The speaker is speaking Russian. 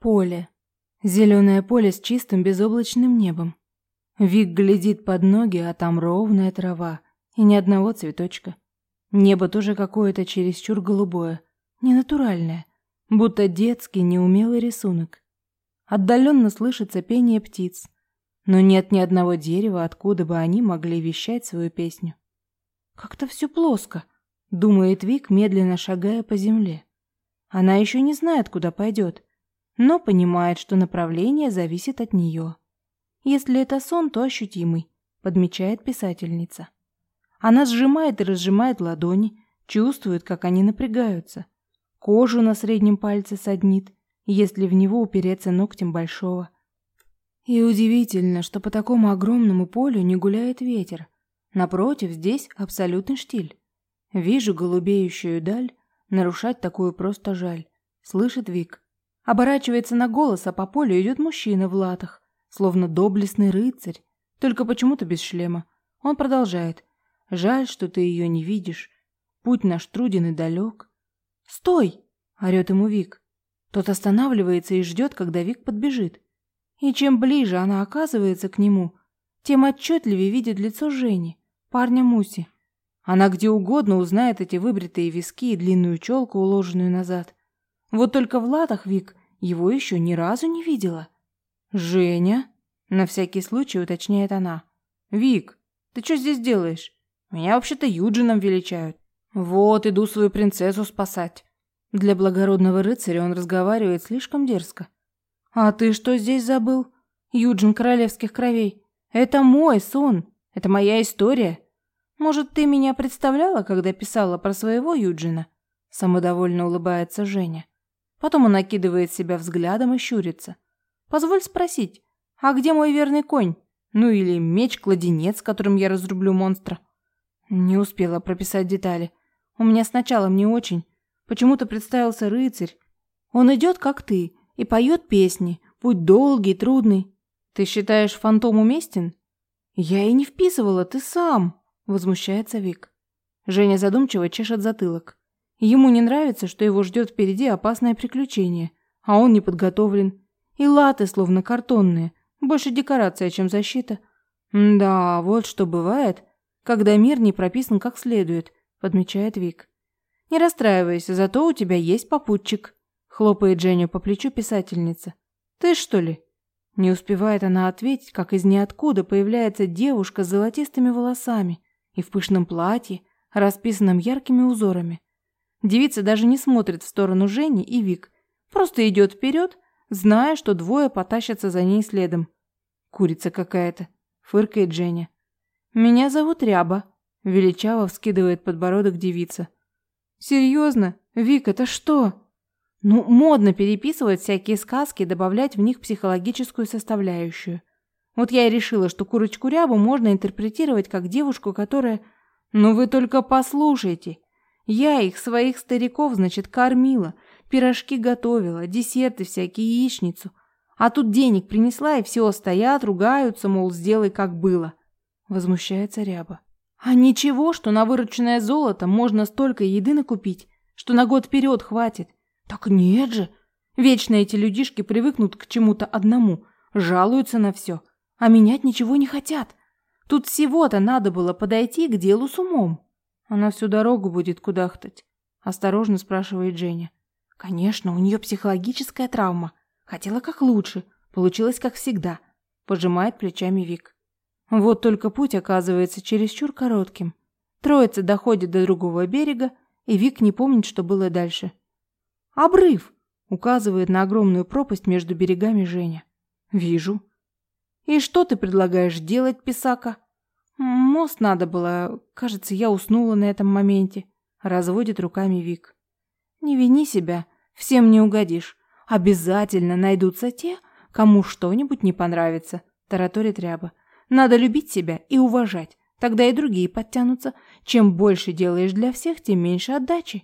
Поле. Зеленое поле с чистым безоблачным небом. Вик глядит под ноги, а там ровная трава и ни одного цветочка. Небо тоже какое-то чересчур голубое, ненатуральное, будто детский неумелый рисунок. Отдаленно слышится пение птиц, но нет ни одного дерева, откуда бы они могли вещать свою песню. Как-то все плоско, думает Вик, медленно шагая по земле. Она еще не знает, куда пойдет, но понимает, что направление зависит от нее. Если это сон, то ощутимый, подмечает писательница. Она сжимает и разжимает ладони, чувствует, как они напрягаются. Кожу на среднем пальце саднит, если в него упереться ногтем большого. И удивительно, что по такому огромному полю не гуляет ветер. Напротив, здесь абсолютный штиль. Вижу голубеющую даль, нарушать такую просто жаль. Слышит Вик. Оборачивается на голос, а по полю идет мужчина в латах словно доблестный рыцарь, только почему-то без шлема. Он продолжает. «Жаль, что ты ее не видишь. Путь наш труден и далек». «Стой!» — орет ему Вик. Тот останавливается и ждет, когда Вик подбежит. И чем ближе она оказывается к нему, тем отчетливее видит лицо Жени, парня Муси. Она где угодно узнает эти выбритые виски и длинную челку, уложенную назад. Вот только в латах Вик его еще ни разу не видела. «Женя?» – на всякий случай уточняет она. «Вик, ты что здесь делаешь? Меня вообще-то Юджином величают. Вот, иду свою принцессу спасать». Для благородного рыцаря он разговаривает слишком дерзко. «А ты что здесь забыл? Юджин королевских кровей. Это мой сон. Это моя история. Может, ты меня представляла, когда писала про своего Юджина?» Самодовольно улыбается Женя. Потом он накидывает себя взглядом и щурится. Позволь спросить, а где мой верный конь? Ну или меч-кладенец, которым я разрублю монстра? Не успела прописать детали. У меня сначала мне очень. Почему-то представился рыцарь. Он идет, как ты, и поет песни. Путь долгий, трудный. Ты считаешь, фантом уместен? Я и не вписывала, ты сам, возмущается Вик. Женя задумчиво чешет затылок. Ему не нравится, что его ждет впереди опасное приключение, а он не подготовлен. И латы словно картонные, больше декорация, чем защита. Да, вот что бывает, когда мир не прописан как следует, подмечает Вик. Не расстраивайся, зато у тебя есть попутчик, хлопает Женю по плечу писательница. Ты что ли? Не успевает она ответить, как из ниоткуда появляется девушка с золотистыми волосами и в пышном платье, расписанном яркими узорами. Девица даже не смотрит в сторону Жени и Вик, просто идет вперед, зная, что двое потащатся за ней следом. Курица какая-то, фыркает Женя. Меня зовут Ряба, величаво вскидывает подбородок девица. Серьезно? Вик, это что? Ну, модно переписывать всякие сказки и добавлять в них психологическую составляющую. Вот я и решила, что курочку Рябу можно интерпретировать как девушку, которая... Ну вы только послушайте. Я их, своих стариков, значит, кормила, Пирожки готовила, десерты всякие, яичницу. А тут денег принесла, и все стоят, ругаются, мол, сделай, как было. Возмущается Ряба. А ничего, что на вырученное золото можно столько еды накупить, что на год вперед хватит. Так нет же. Вечно эти людишки привыкнут к чему-то одному, жалуются на все, а менять ничего не хотят. Тут всего-то надо было подойти к делу с умом. Она всю дорогу будет кудахтать, осторожно спрашивает Женя. Конечно, у нее психологическая травма. Хотела как лучше, получилось как всегда. Пожимает плечами Вик. Вот только путь оказывается чересчур коротким. Троица доходит до другого берега, и Вик не помнит, что было дальше. «Обрыв!» — указывает на огромную пропасть между берегами Женя. «Вижу». «И что ты предлагаешь делать, писака?» «Мост надо было. Кажется, я уснула на этом моменте», — разводит руками Вик. «Не вини себя. Всем не угодишь. Обязательно найдутся те, кому что-нибудь не понравится, тараторит ряба. Надо любить себя и уважать, тогда и другие подтянутся. Чем больше делаешь для всех, тем меньше отдачи.